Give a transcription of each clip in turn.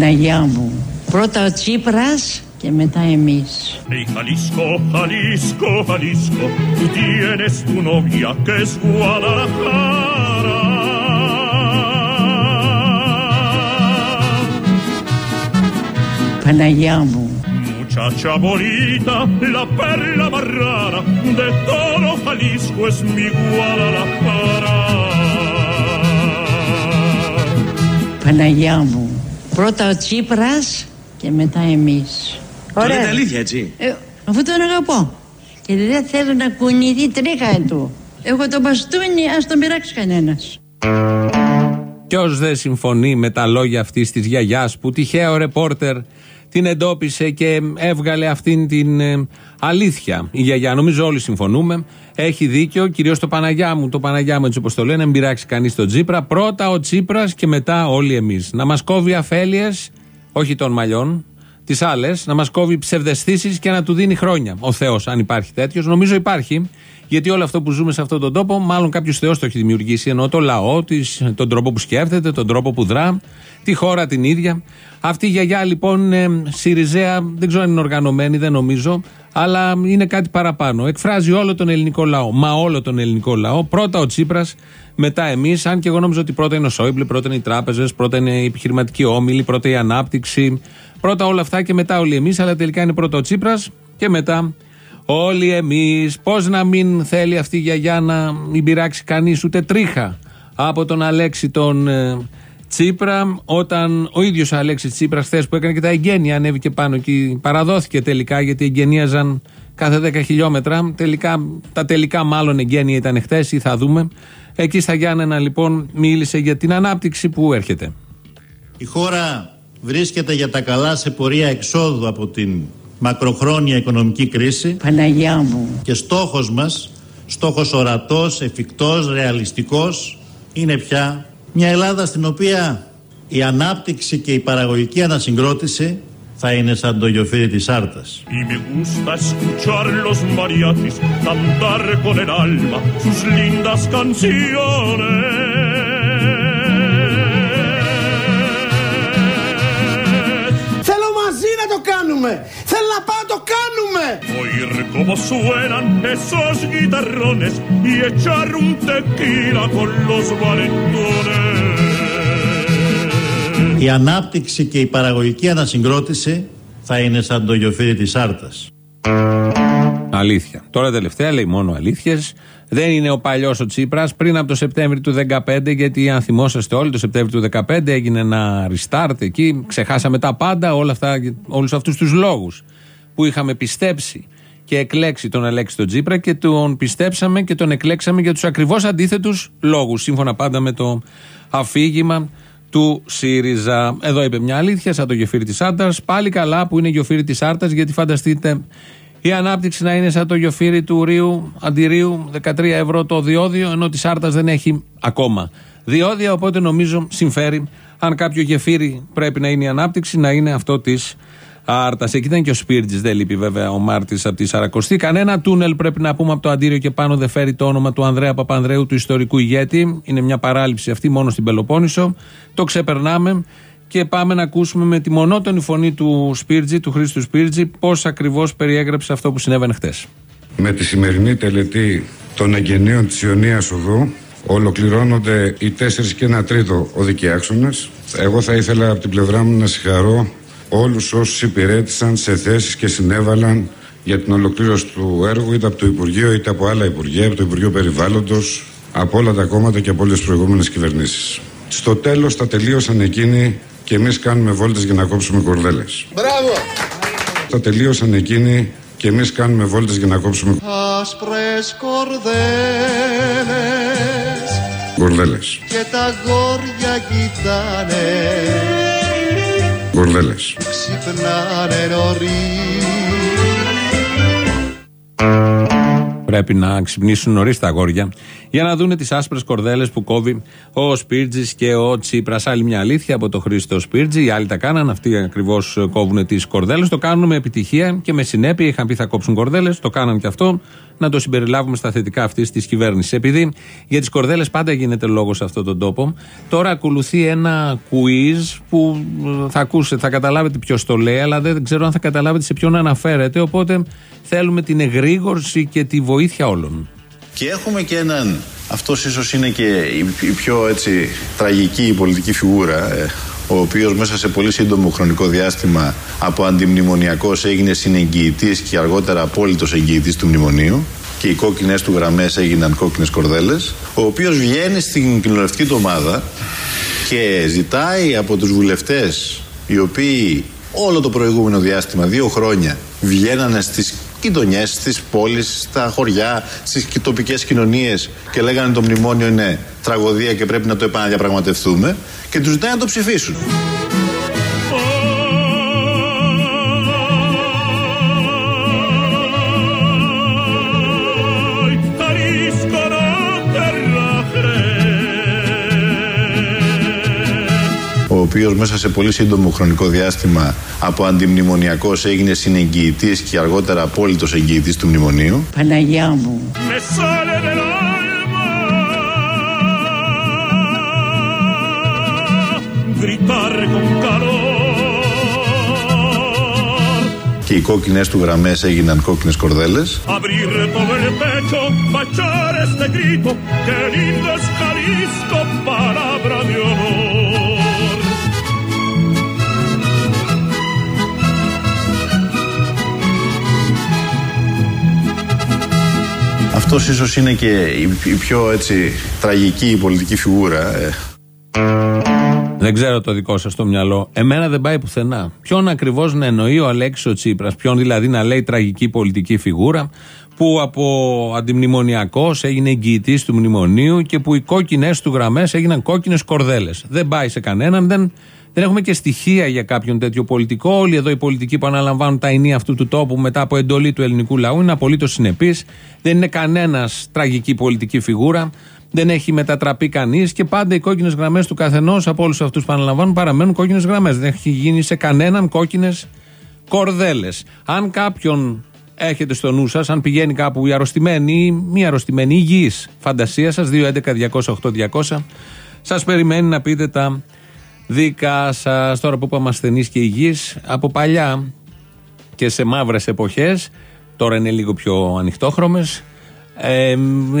Παναγιά μου, πρώτα ο Τσίπρας και μετά εμείς. Hey Jalisco, Jalisco, Jalisco, tú tienes tu novia que es Guadalajara. Παναγιά μου, Muchacha bonita, la perla más rara de todo Jalisco es mi Guadalajara. Παναγιά μου, πρώτα ο Τσίπρας και μετά εμείς. Το λέτε αλήθεια έτσι. Ε, αφού τον αγαπώ. Και δεν θέλω να κουνηθεί τρίχα του. Έχω το μπαστούνι, ας τον πειράξει κανένας. Ποιος δεν συμφωνεί με τα λόγια αυτής της γιαγιάς που τυχαίο ρεπόρτερ την εντόπισε και έβγαλε αυτήν την ε, αλήθεια. Η γιαγιά, νομίζω όλοι συμφωνούμε, έχει δίκιο, κυρίως το Παναγιά μου, το Παναγιά μου έτσι όπως το λένε, μην πειράξει κανείς τον Τσίπρα. Πρώτα ο Τσίπρας και μετά όλοι εμείς. Να μας κόβει αφέλειες, όχι των μαλλιών, τις άλλες, να μας κόβει ψευδεστήσεις και να του δίνει χρόνια. Ο Θεός, αν υπάρχει τέτοιος, νομίζω υπάρχει. Γιατί όλο αυτό που ζούμε σε αυτόν τον τόπο, μάλλον κάποιος Θεός το έχει δημιουργήσει. Εννοώ το λαό της, τον τρόπο που σκέφτεται, τον τρόπο που δρά, τη χώρα την ίδια. Αυτή η γιαγιά λοιπόν είναι Σιριζέα, δεν ξέρω αν είναι οργανωμένη, δεν νομίζω, αλλά είναι κάτι παραπάνω. Εκφράζει όλο τον ελληνικό λαό. Μα όλο τον ελληνικό λαό. Πρώτα ο Τσίπρας, μετά εμείς. Αν και εγώ νόμιζα ότι πρώτα είναι ο Σόιμπλε, πρώτα είναι οι τράπεζες, πρώτα είναι η επιχειρηματική όμιλη, πρώτα η ανάπτυξη. Πρώτα όλα αυτά και μετά όλοι εμείς. Αλλά τελικά είναι πρώτα ο Τσίπρας και μετά όλοι εμείς. Πώς να μην θέλει αυτή η γιαγιά να μην πειράξει κανείς ούτε τρίχα από τον Αλέξη τον ε, Τσίπρα, όταν ο ίδιος ο Αλέξης Τσίπρας, χθες που έκανε και τα εγγένεια, ανέβηκε πάνω και παραδόθηκε τελικά γιατί εγγενίαζαν κάθε 10 χιλιόμετρα. Τελικά, τα τελικά μάλλον εγγένεια ήταν χθες ή θα δούμε. Εκεί στα Γιάννενα λοιπόν μίλησε για την ανάπτυξη που έρχεται. Η χώρα βρίσκεται για τα καλά σε πορεία εξόδου από την μακροχρόνια οικονομική κρίση Παναγιά μου, και στόχος μας, στόχος ορατός, εφικτός, ρεαλιστικός είναι πια μια Ελλάδα στην οποία η ανάπτυξη και η παραγωγική ανασυγκρότηση θα είναι σαν το γιοφύρι της Άρτας. Y me gusta escuchar los mariachis cantar con el alma sus lindas canciones. Θέλω μαζί να το κάνουμε. Oír cómo suenan esos guitarrones y echar un tequila con los valentones. Η ανάπτυξη και η παραγωγική ανασυγκρότηση θα είναι σαν το γιοφύρι της Άρτας. Αλήθεια. Τώρα τελευταία λέει μόνο αλήθειες. Δεν είναι ο παλιός ο Τσίπρας. Πριν από το Σεπτέμβριο του 2015, γιατί αν θυμόσαστε όλοι, το Σεπτέμβριο του 2015 έγινε ένα restart εκεί. Ξεχάσαμε τα πάντα, όλα αυτά, όλους αυτούς τους λόγους που είχαμε πιστέψει και εκλέξει τον Αλέξη τον Τσίπρα και τον πιστέψαμε και τον εκλέξαμε για τους ακριβώς αντίθετους λόγους. Σύμφωνα πάντα με το αφήγημα του ΣΥΡΙΖΑ. Εδώ είπε μια αλήθεια, σαν το γεφύρι της Άρτα. Πάλι καλά που είναι γεφύρι της Άρτα, γιατί φανταστείτε η ανάπτυξη να είναι σαν το γεφύρι του Ρίου Αντιρίου, 13 ευρώ το διόδιο, ενώ της Άρτα δεν έχει ακόμα διόδια. Οπότε νομίζω συμφέρει, αν κάποιο γεφύρι πρέπει να είναι η ανάπτυξη, να είναι αυτό της Άρτας. Εκεί ήταν και ο Σπίρτζη, δεν λείπει βέβαια ο Μάρτης από τη Σαρακοστή. Κανένα τούνελ πρέπει να πούμε από το Αντίριο και πάνω δεν φέρει το όνομα του Ανδρέα Παπανδρέου, του ιστορικού ηγέτη. Είναι μια παράληψη αυτή μόνο στην Πελοπόννησο. Το ξεπερνάμε και πάμε να ακούσουμε με τη μονότονη φωνή του Σπίρτζη, του Χρήστου Σπίρτζη, πώς ακριβώς περιέγραψε αυτό που συνέβαινε χτε. Με τη σημερινή τελετή των εγγενείων της Ιωνίας Οδού ολοκληρώνονται οι 4 και 1 τρίτο οδικοί άξονες. Εγώ θα ήθελα από την πλευρά μου να συγχαρώ όλους όσους υπηρέτησαν σε θέσεις και συνέβαλαν για την ολοκλήρωση του έργου είτε από το Υπουργείο είτε από άλλα Υπουργεία, από το Υπουργείο Περιβάλλοντος, από όλα τα κόμματα και από όλες τις προηγούμενες κυβερνήσεις. Στο τέλος τα τελείωσαν εκείνοι και εμείς κάνουμε βόλτες για να κόψουμε κορδέλες. Μπράβο. Τα τελείωσαν εκείνοι και εμείς κάνουμε βόλτες για να κόψουμε Άσπρες κορδέλες κορδέλες. και τα γόρια κοιτάνε Κορδέλες. ξυπνάνε νωρίς Πρέπει να ξυπνήσουν νωρίς τα αγόρια για να δούνε τις άσπρες κορδέλες που κόβει ο Σπίρτζης και ο Τσίπρας. Άλλη μια αλήθεια από το Χρήστο Σπίρτζη. Οι άλλοι τα κάναν, αυτοί ακριβώς κόβουν τις κορδέλες. Το κάνουν με επιτυχία και με συνέπεια. Είχαν πει θα κόψουν κορδέλες, το κάναν και αυτό. Να το συμπεριλάβουμε στα θετικά αυτής της κυβέρνησης. Επειδή για τις κορδέλες πάντα γίνεται λόγος σε αυτόν τον τόπο, τώρα ακολουθεί ένα quiz που θα ακούσετε, θα καταλάβετε ποιος το λέει, αλλά δεν ξέρω αν θα καταλάβετε σε ποιον αναφέρεται. Οπότε θέλουμε την εγρήγορση και τη βοήθεια όλων. Και έχουμε και έναν, αυτός ίσως είναι και η πιο έτσι τραγική πολιτική φιγούρα, ε, ο οποίος μέσα σε πολύ σύντομο χρονικό διάστημα από αντιμνημονιακός έγινε συνεγγυητής και αργότερα απόλυτος εγγυητής του μνημονίου και οι κόκκινες του γραμμές έγιναν κόκκινες κορδέλες. Ο οποίος βγαίνει στην κοινοβουλευτική του ομάδα και ζητάει από τους βουλευτές οι οποίοι όλο το προηγούμενο διάστημα, δύο χρόνια, βγαίνανε στις γειτονιές, στι πόλεις, στα χωριά, στις τοπικές κοινωνίες και λέγανε το μνημόνιο είναι τραγωδία και πρέπει να το επαναδιαπραγματευτούμε και τους ζητάει να το ψηφίσουν. Οποίος μέσα σε πολύ σύντομο χρονικό διάστημα από αντιμνημονιακός έγινε συνεγγυητής και αργότερα απόλυτος εγγυητής του μνημονίου. Παναγιά μου. Και οι κόκκινες του γραμμές έγιναν κόκκινες κορδέλες. Αυτός ίσως είναι και η, πιο έτσι τραγική πολιτική φιγούρα. Ε. Δεν ξέρω το δικό σας το μυαλό. Εμένα δεν πάει πουθενά. Ποιον ακριβώς να εννοεί ο Αλέξης ο Τσίπρας, ποιον δηλαδή να λέει τραγική πολιτική φιγούρα, που από αντιμνημονιακός έγινε εγγυητής του μνημονίου και που οι κόκκινες του γραμμές έγιναν κόκκινες κορδέλες. Δεν πάει σε κανέναν, δεν δεν έχουμε και στοιχεία για κάποιον τέτοιο πολιτικό. Όλοι εδώ οι πολιτικοί που αναλαμβάνουν τα ενία αυτού του τόπου μετά από εντολή του ελληνικού λαού είναι απολύτως συνεπείς. Δεν είναι κανένας τραγική πολιτική φιγούρα. Δεν έχει μετατραπεί κανείς και πάντα οι κόκκινες γραμμές του καθενός από όλους αυτούς που αναλαμβάνουν παραμένουν κόκκινες γραμμές. Δεν έχει γίνει σε κανέναν κόκκινες κορδέλες. Αν κάποιον έχετε στο νου σας, αν πηγαίνει κάπου η αρρωστημένη ή μη αρρωστημένη υγιής φαντασία σας, 211-208-200, σας περιμένει να πείτε τα δικά σας. Τώρα που είπαμε ασθενείς και υγιείς, από παλιά και σε μαύρες εποχές, τώρα είναι λίγο πιο ανοιχτόχρωμες, ε,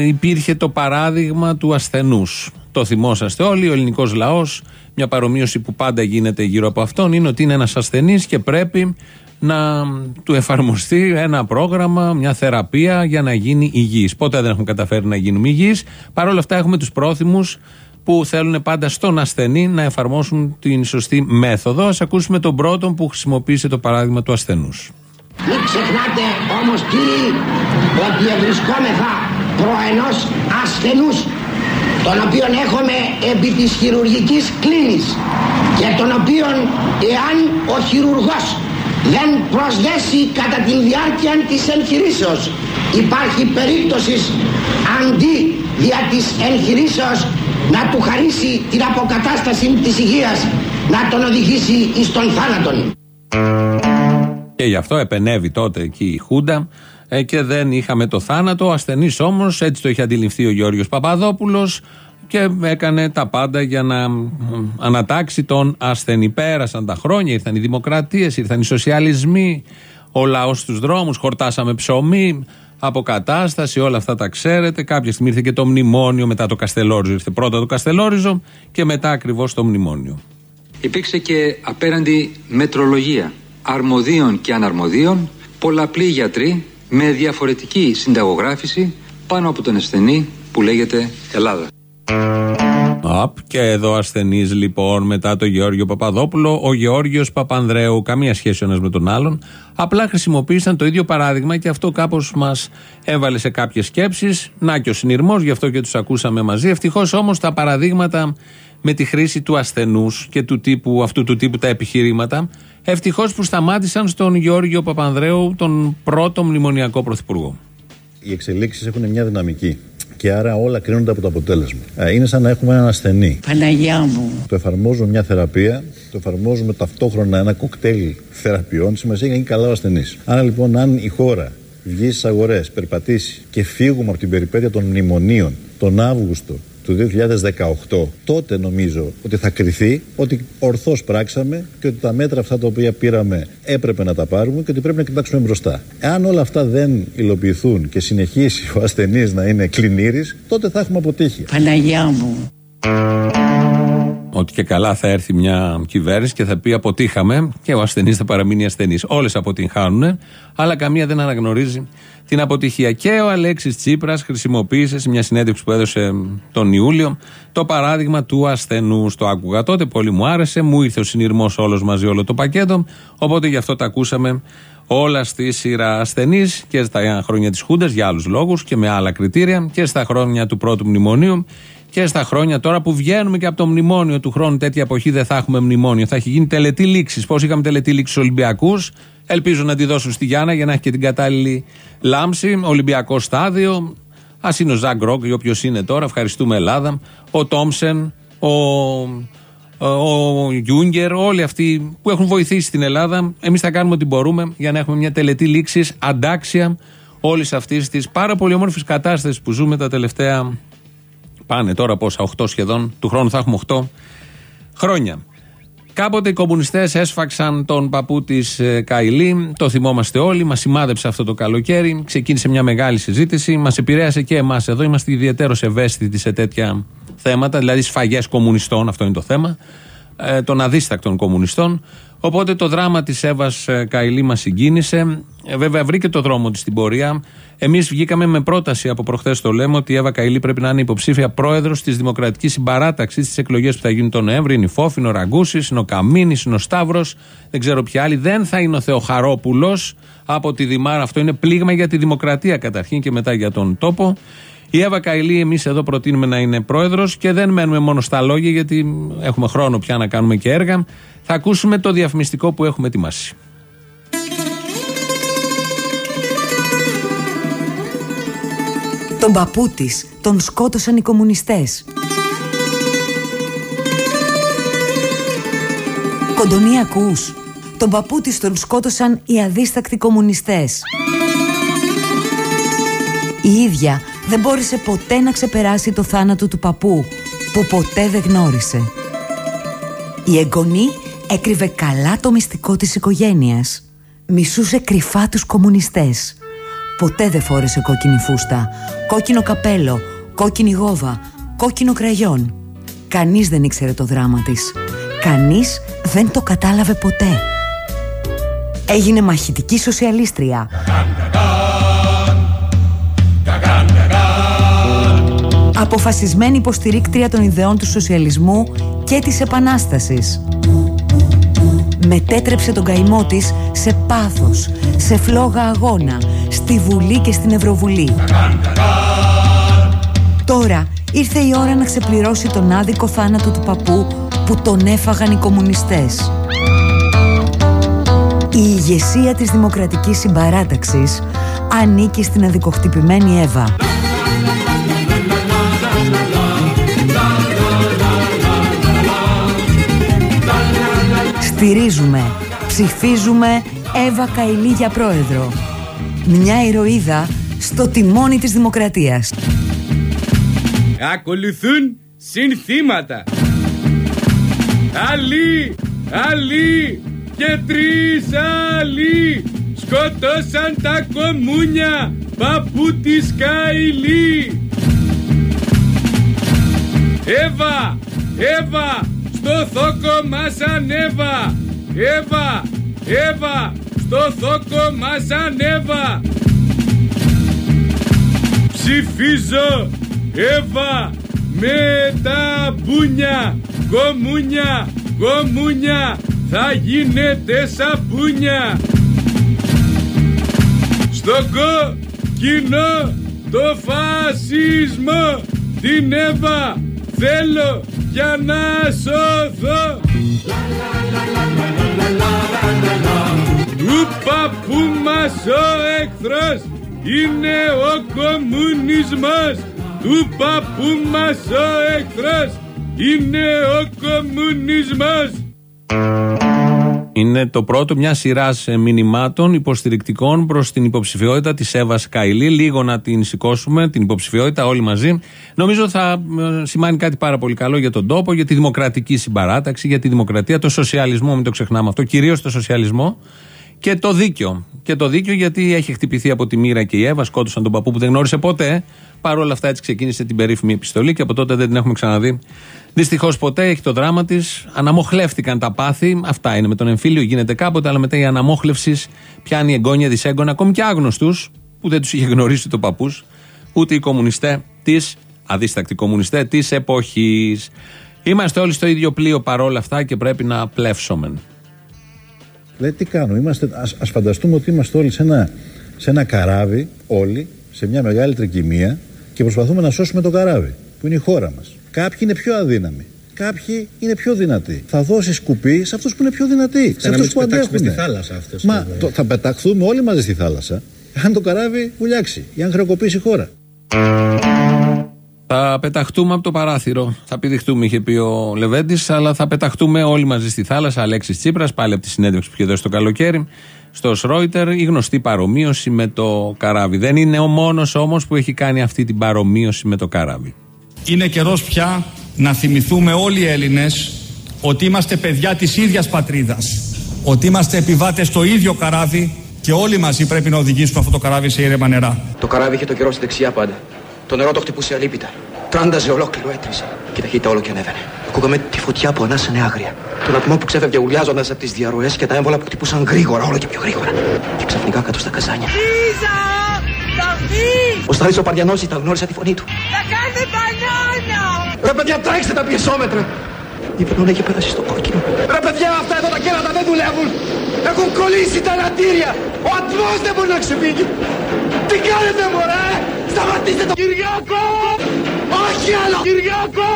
υπήρχε το παράδειγμα του ασθενούς. Το θυμόσαστε όλοι, ο ελληνικός λαός, μια παρομοίωση που πάντα γίνεται γύρω από αυτόν, είναι ότι είναι ένας ασθενής και πρέπει να του εφαρμοστεί ένα πρόγραμμα, μια θεραπεία για να γίνει υγιής. Ποτέ δεν έχουμε καταφέρει να γίνουμε υγιείς. Παρ' όλα αυτά έχουμε τους πρόθυμους που θέλουν πάντα στον ασθενή να εφαρμόσουν την σωστή μέθοδο. Ας ακούσουμε τον πρώτον που χρησιμοποίησε το παράδειγμα του ασθενούς. Μην ξεχνάτε όμως κύριοι ότι ευρισκόμεθα προ ενός ασθενούς τον οποίον έχουμε επί της χειρουργικής κλίνης και τον οποίον εάν ο χειρουργός δεν προσδέσει κατά τη διάρκεια της εγχειρήσεως υπάρχει περίπτωσης αντί δια της εγχειρήσεως να του χαρίσει την αποκατάσταση της υγείας, να τον οδηγήσει εις τον θάνατον. Και γι' αυτό επενεύει τότε εκεί η Χούντα ε, και δεν είχαμε το θάνατο. Ο ασθενής όμως, έτσι το είχε αντιληφθεί ο Γιώργος Παπαδόπουλος και έκανε τα πάντα για να ανατάξει τον ασθενή. Πέρασαν τα χρόνια, ήρθαν οι δημοκρατίες, ήρθαν οι σοσιαλισμοί, ο λαός στους δρόμους, χορτάσαμε ψωμί, αποκατάσταση, όλα αυτά τα ξέρετε. Κάποια στιγμή ήρθε και το μνημόνιο, μετά το Καστελόριζο. Ήρθε πρώτα το Καστελόριζο και μετά ακριβώς το μνημόνιο. Υπήρξε και απέραντη μετρολογία αρμοδίων και αναρμοδίων, πολλαπλοί γιατροί με διαφορετική συνταγογράφηση πάνω από τον ασθενή που λέγεται Ελλάδα. Απ, και εδώ ασθενή λοιπόν μετά το Γεώργιο Παπαδόπουλο, ο Γεώργιος Παπανδρέου, καμία σχέση ο ένας με τον άλλον. Απλά χρησιμοποίησαν το ίδιο παράδειγμα και αυτό κάπως μας έβαλε σε κάποιες σκέψεις. Να και ο συνειρμός, γι' αυτό και τους ακούσαμε μαζί. Ευτυχώς όμως τα παραδείγματα με τη χρήση του ασθενούς και του τύπου, αυτού του τύπου τα επιχειρήματα, ευτυχώς που σταμάτησαν στον Γεώργιο Παπανδρέου, τον πρώτο μνημονιακό πρωθυπουργό. Οι εξελίξεις έχουν μια δυναμική. Και άρα όλα κρίνονται από το αποτέλεσμα. Ε, Είναι σαν να έχουμε έναν ασθενή. Παναγιά μου. Το εφαρμόζουμε μια θεραπεία, το εφαρμόζουμε ταυτόχρονα ένα κοκτέιλ θεραπείων. Σημασία έχει να είναι καλά ο ασθενής. Άρα λοιπόν, αν η χώρα βγει στις αγορές, περπατήσει και φύγουμε από την περιπέτεια των μνημονίων τον Αύγουστο του 2018, τότε νομίζω ότι θα κριθεί ότι ορθώς πράξαμε και ότι τα μέτρα αυτά τα οποία πήραμε έπρεπε να τα πάρουμε και ότι πρέπει να κοιτάξουμε μπροστά. Εάν όλα αυτά δεν υλοποιηθούν και συνεχίσει ο ασθενής να είναι κλινήρης, τότε θα έχουμε αποτύχει. Παναγιά μου. Ότι και καλά θα έρθει μια κυβέρνηση και θα πει αποτύχαμε και ο ασθενής θα παραμείνει ασθενής. Όλες αποτυγχάνουν, αλλά καμία δεν αναγνωρίζει την αποτυχία. Και ο Αλέξης Τσίπρας χρησιμοποίησε σε μια συνέντευξη που έδωσε τον Ιούλιο το παράδειγμα του ασθενού. Το άκουγα τότε, πολύ μου άρεσε, μου ήρθε ο συνειρμός όλος μαζί, όλο το πακέτο. Οπότε γι' αυτό τα ακούσαμε όλα στη σειρά ασθενή και στα χρόνια της Χούντας για άλλους λόγους και με άλλα κριτήρια και στα χρόνια του πρώτου μνημονίου και στα χρόνια τώρα που βγαίνουμε και από το μνημόνιο του χρόνου, τέτοια εποχή δεν θα έχουμε μνημόνιο. Θα έχει γίνει τελετή λήξη. Πώς είχαμε τελετή λήξη στους Ολυμπιακούς, ελπίζω να τη δώσουν στη Γιάννα για να έχει και την κατάλληλη λάμψη. Ολυμπιακό στάδιο. Α είναι ο Ζακ Γκρόκ ή όποιος είναι τώρα, ευχαριστούμε Ελλάδα. Ο Τόμσεν, ο, ο Γιούγκερ, όλοι αυτοί που έχουν βοηθήσει την Ελλάδα. Εμείς θα κάνουμε ό,τι μπορούμε για να έχουμε μια τελετή λήξη αντάξια όλης αυτής της πάρα πολύ όμορφης κατάστασης που ζούμε τα τελευταία Πάνε τώρα πόσα, 8 σχεδόν. Του χρόνου θα έχουμε 8 χρόνια. Κάποτε οι κομμουνιστές έσφαξαν τον παππού της Καηλή. Το θυμόμαστε όλοι. Μας σημάδεψε αυτό το καλοκαίρι. Ξεκίνησε μια μεγάλη συζήτηση. Μας επηρέασε και εμάς εδώ. Είμαστε ιδιαίτερως ευαίσθητοι σε τέτοια θέματα. Δηλαδή σφαγές κομμουνιστών. Αυτό είναι το θέμα. Ε, των αδίστακτων κομμουνιστών. Οπότε το δράμα της Εύας Καηλή μας συγκίνησε. Ε, βέβαια βρήκε το δρόμο της στην πορεία. Εμείς βγήκαμε με πρόταση από προχθές το λέμε ότι η Εύα Καηλή πρέπει να είναι υποψήφια πρόεδρος της Δημοκρατικής Συμπαράταξης στις εκλογές που θα γίνουν τον Νοέμβρη. Είναι η Φόφη, είναι ο Ραγκούσης, είναι ο Καμίνης, είναι ο Σταύρος, δεν ξέρω ποιοι άλλοι. Δεν θα είναι ο Θεοχαρόπουλος από τη Δημάρα. Αυτό είναι πλήγμα για τη δημοκρατία καταρχήν και μετά για τον τόπο. Η Εύα Καηλή, εμείς εδώ προτείνουμε να είναι πρόεδρος και δεν μένουμε μόνο στα λόγια, γιατί έχουμε χρόνο πια να κάνουμε και έργα. Θα ακούσουμε το διαφημιστικό που έχουμε ετοιμάσει. Τον παππού της τον σκότωσαν οι κομμουνιστές. Κοντονή ακούς. Τον παππού της τον σκότωσαν οι αδίστακτοι κομμουνιστές. Η ίδια δεν μπόρεσε ποτέ να ξεπεράσει το θάνατο του παππού που ποτέ δεν γνώρισε. Η εγγονή έκρυβε καλά το μυστικό της οικογένειας. Μισούσε κρυφά τους κομμουνιστές. Ποτέ δεν φόρεσε κόκκινη φούστα, κόκκινο καπέλο, κόκκινη γόβα, κόκκινο κραγιόν. Κανείς δεν ήξερε το δράμα της. Κανείς δεν το κατάλαβε ποτέ. Έγινε μαχητική σοσιαλίστρια. Αποφασισμένη υποστηρίκτρια των ιδεών του σοσιαλισμού και της επανάστασης. Μετέτρεψε τον καημό της σε πάθος, σε φλόγα αγώνα, στη Βουλή και στην Ευρωβουλή. Τώρα ήρθε η ώρα να ξεπληρώσει τον άδικο θάνατο του παππού που τον έφαγαν οι κομμουνιστές. Η ηγεσία της Δημοκρατικής Συμπαράταξης ανήκει στην αδικοχτυπημένη Εύα. Στηρίζουμε, ψηφίζουμε Εύα Καηλή για πρόεδρο. Μια ηρωίδα στο τιμόνι της δημοκρατίας. Ακολουθούν συνθήματα. Άλλοι, άλλοι και τρεις άλλοι σκοτώσαν τα κομμούνια παππού της Καηλή. Εύα, Εύα, στο θόκο μας ανέβα. Εύα, Εύα, στο θόκο μας ανέβα. Ψηφίζω, Εύα, με τα μπούνια, κομμούνια, κομμούνια, θα γίνετε σαπούνια. Στο κόκκινο το φασισμό, την Εύα, θέλω για να σωθώ. Του παππού μας ο εχθρός είναι ο κομμουνισμός του παππού μας ο εχθρός είναι ο κομμουνισμός είναι το πρώτο μια σειρά μηνυμάτων υποστηρικτικών προς την υποψηφιότητα της Εύα Καηλή. Λίγο να την σηκώσουμε, την υποψηφιότητα όλοι μαζί. Νομίζω θα ε, σημάνει κάτι πάρα πολύ καλό για τον τόπο, για τη δημοκρατική συμπαράταξη, για τη δημοκρατία, το σοσιαλισμό, μην το ξεχνάμε αυτό, κυρίως το σοσιαλισμό και το δίκαιο. Και το δίκαιο γιατί έχει χτυπηθεί από τη μοίρα και η Εύα, σκότωσαν τον παππού που δεν γνώρισε ποτέ. Παρ' όλα αυτά έτσι ξεκίνησε την περίφημη επιστολή και από τότε δεν την έχουμε ξαναδεί. Δυστυχώς ποτέ έχει το δράμα της. Αναμοχλεύτηκαν τα πάθη. Αυτά είναι με τον εμφύλιο, γίνεται κάποτε, αλλά μετά η αναμόχλευση πιάνει εγγόνια δυσέγγωνα, ακόμη και άγνωστους, που δεν τους είχε γνωρίσει το παππούς, ούτε οι κομμουνιστέ της, αδίστακτοι κομμουνιστέ της εποχής. Είμαστε όλοι στο ίδιο πλοίο παρόλα αυτά και πρέπει να πλεύσουμε. Λέει τι κάνω, είμαστε, ας, ας φανταστούμε ότι είμαστε όλοι σε ένα, σε ένα καράβι, όλοι, σε μια μεγάλη τρικυμία και προσπαθούμε να σώσουμε το καράβι, που είναι η χώρα μας. Κάποιοι είναι πιο αδύναμοι. Κάποιοι είναι πιο δυνατοί. Θα δώσεις σκουπί σε αυτούς που είναι πιο δυνατοί. σε αυτούς που αντέχουν. στη θάλασσα αυτές, Μα το, θα πεταχθούμε όλοι μαζί στη θάλασσα. Αν το καράβι βουλιάξει ή αν χρεοκοπήσει η χώρα. Θα πεταχτούμε από το παράθυρο. Θα πηδηχτούμε, είχε πει ο Λεβέντης, αλλά θα πεταχτούμε όλοι μαζί στη θάλασσα. Αλέξης Τσίπρας, πάλι από τη συνέντευξη που είχε δώσει το καλοκαίρι, στο Σρόιτερ, η γνωστή παρομοίωση με το καράβι. Δεν είναι ο μόνος όμως που έχει κάνει αυτή την παρομοίωση με το καράβι. Είναι καιρός πια να θυμηθούμε όλοι οι Έλληνες ότι είμαστε παιδιά της ίδιας πατρίδας. Ότι είμαστε επιβάτες στο ίδιο καράβι και όλοι μαζί πρέπει να οδηγήσουμε αυτό το καράβι σε ήρεμα νερά. Το καράβι είχε το καιρό στη δεξιά πάντα. Το νερό το χτυπούσε αλίπητα. Τράνταζε ολόκληρο, έτρισε. Και η ταχύτητα όλο και ανέβαινε. Ακούγαμε τη φωτιά που ανάσανε άγρια. Τον ατμό που ξέφευγε ουλιάζοντας από τις διαρροές και τα έμβολα που χτυπούσαν γρήγορα, όλο και πιο γρήγορα. Και ξαφνικά κάτω στα καζάνια. Λίζα! Καφί! Ο Σταρής ο Παριανός τα γνώρισε τη φωνή του. Θα κάνετε μπανάνα! Ρε παιδιά, τρέξτε τα πιεσόμετρα! Η πενόνα είχε πέρασει στο κόκκινο. Ρε παιδιά, αυτά εδώ τα κέρατα δεν δουλεύουν! Έχουν κολλήσει τα ελαττήρια! Ο ατμός δεν μπορεί να ξεφύγει! Τι κάνετε μωρέ! Σταματήστε το... Κυριάκο! Όχι άλλο! Κυριάκο!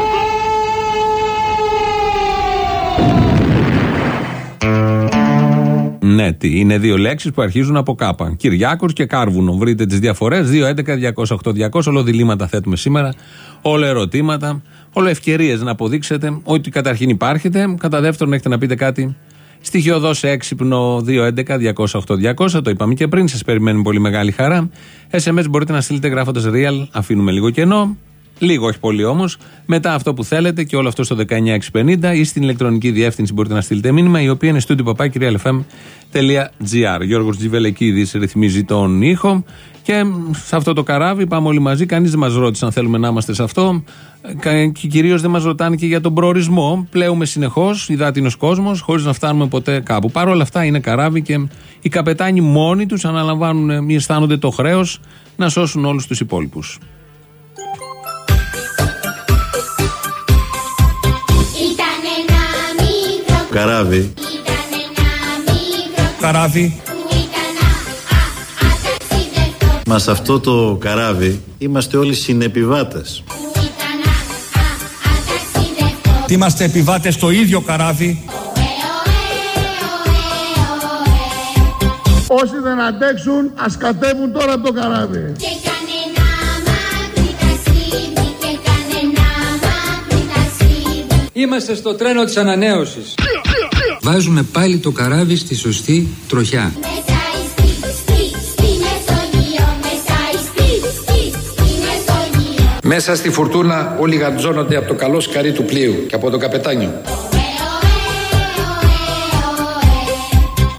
Ναι, τι, είναι δύο λέξεις που αρχίζουν από κάπα. Κυριάκος και Κάρβουνο. Βρείτε τις διαφορές. 2-11-208-200. Όλο διλήμματα θέτουμε σήμερα. Όλα ερωτήματα. Όλο ευκαιρίες να αποδείξετε ότι καταρχήν υπάρχετε. Κατά δεύτερον, έχετε να πείτε κάτι Στοιχειοδό έξυπνο 211-208-200. Το είπαμε και πριν. Σας περιμένουμε πολύ μεγάλη χαρά. SMS μπορείτε να στείλετε γράφοντας real. Αφήνουμε λίγο κενό. Λίγο, όχι πολύ όμως. Μετά αυτό που θέλετε και όλο αυτό στο 19650 ή στην ηλεκτρονική διεύθυνση μπορείτε να στείλετε μήνυμα η οποία είναι στούντιο παπάκυριαλεφm.gr. Γιώργος Τζιβελεκίδη ρυθμίζει τον ήχο. Και σε αυτό το καράβι πάμε όλοι μαζί. Κανείς δεν μας ρώτησε αν θέλουμε να είμαστε σε αυτό. Και κυρίως δεν μας ρωτάνε και για τον προορισμό. Πλέουμε συνεχώς, υδάτινο κόσμος, χωρίς να φτάνουμε ποτέ κάπου. Παρ' όλα αυτά είναι καράβι και οι καπετάνοι μόνοι τους αναλαμβάνουν ή αισθάνονται το χρέος να σώσουν όλους τους υπόλοιπους. Καράβι. Καράβι. Μας σε αυτό το καράβι είμαστε όλοι συνεπιβάτες. Είμαστε επιβάτες στο ίδιο καράβι. Όσοι δεν αντέξουν, ας κατέβουν τώρα από το καράβι. Είμαστε στο τρένο της ανανέωσης. Βάζουμε πάλι το καράβι στη σωστή τροχιά. Μέσα στη φουρτούνα όλοι γαντζώνονται από το καλό σκαρί του πλοίου και από το καπετάνιο.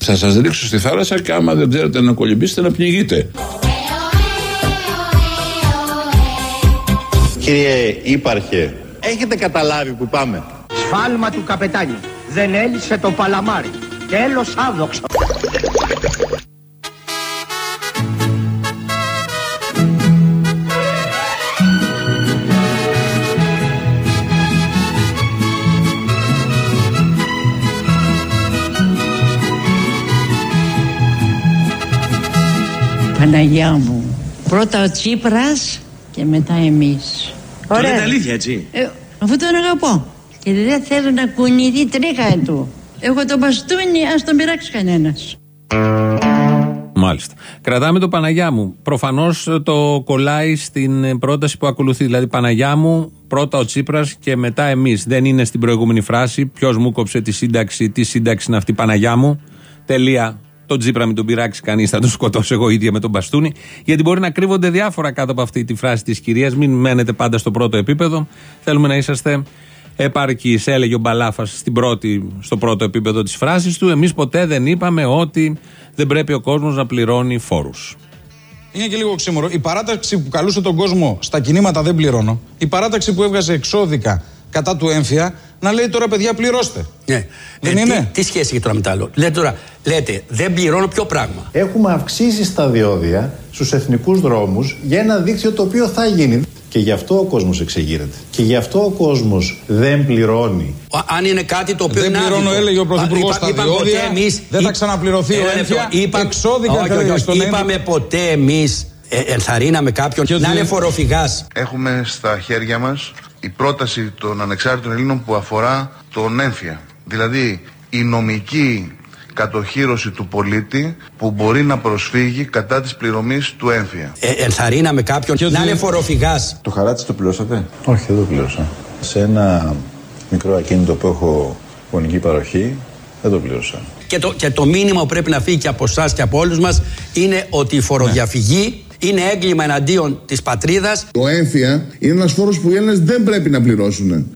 Θα σας ρίξω στη θάλασσα και άμα δεν ξέρετε να κολυμπήσετε να πνιγείτε. Κύριε Ήπαρχε, έχετε καταλάβει που πάμε. Σφάλμα του καπετάνιου. Δεν έλυσε το παλαμάρι. Τέλος άδοξο. Παναγιά μου. Πρώτα ο Τσίπρας και μετά εμείς. Το λέτε αλήθεια έτσι. Ε, αφού τον αγαπώ. Και δεν θέλω να κουνηθεί τρίχα του. Έχω το μπαστούνι, ας τον πειράξει κανένας. Μάλιστα. Κρατάμε το Παναγιά μου. Προφανώς το κολλάει στην πρόταση που ακολουθεί. Δηλαδή, Παναγιά μου, πρώτα ο Τσίπρας και μετά εμείς. Δεν είναι στην προηγούμενη φράση. Ποιος μου κόψε τη σύνταξη, τι σύνταξη είναι αυτή, Παναγιά μου. Τελεία. Τον Τσίπρα μην τον πειράξει κανείς, θα τον σκοτώσω εγώ ίδια με τον μπαστούνι. Γιατί μπορεί να κρύβονται διάφορα κάτω από αυτή τη φράση της κυρίας. Μην μένετε πάντα στο πρώτο επίπεδο. Θέλουμε να είσαστε επαρκής. Έλεγε ο Μπαλάφας στο πρώτο επίπεδο της φράσης του. Εμείς ποτέ δεν είπαμε ότι δεν πρέπει ο κόσμος να πληρώνει φόρους. Είναι και λίγο οξύμορο. Η παράταξη που καλούσε τον κόσμο στα κινήματα δεν πληρώνω. Η παράταξη που έβγαζε εξώδικα κατά του έμφυα να λέει τώρα παιδιά πληρώστε. Ναι. Δεν Ε, είναι; Τι, τι σχέση έχει τώρα με το άλλο; Λέτε τώρα, λέτε, δεν πληρώνω ποιο πράγμα. Έχουμε αυξήσει στα διόδια στους εθνικούς δρόμους για ένα δίκτυο το οποίο θα γίνει. Και γι' αυτό ο κόσμος εξεγείρεται. Και γι' αυτό ο κόσμος δεν πληρώνει. Ο- Αν είναι κάτι το οποίο Δεν είναι πληρώνω, άδικο. έλεγε ο Πρωθυπουργός, Α, στα είπα- διόδια, ποτέ εμείς- δεν θα είπ- ξαναπληρωθεί ο Ένα λεπτό. έμφυα, Είπα- εξώδικα Όχι, θέλετε όχι, όχι. στον έμφυα. Είπαμε ποτέ εμείς ε, ενθαρρύναμε κάποιον να είναι φοροφυγάς. Έχουμε στα χέρια μας η πρόταση των ανεξάρτητων Ελλήνων που αφορά τον έμφυα. Δηλαδή η νομική κατοχήρωση του πολίτη που μπορεί να προσφύγει κατά της πληρωμής του έμφυα. Ε, ενθαρρύναμε κάποιον να είναι φοροφυγάς. Το χαράτσι το πληρώσατε; Όχι, δεν το πλήρωσα. Σε ένα μικρό ακίνητο που έχω γονική παροχή δεν το πλήρωσα. Και το, και το μήνυμα που πρέπει να φύγει και από εσάς και από όλους μας είναι ότι η φοροδιαφυγή είναι έγκλημα εναντίον της πατρίδας. Το έμφυα είναι ένας φόρος που οι Έλληνες δεν πρέπει να πληρώσουν.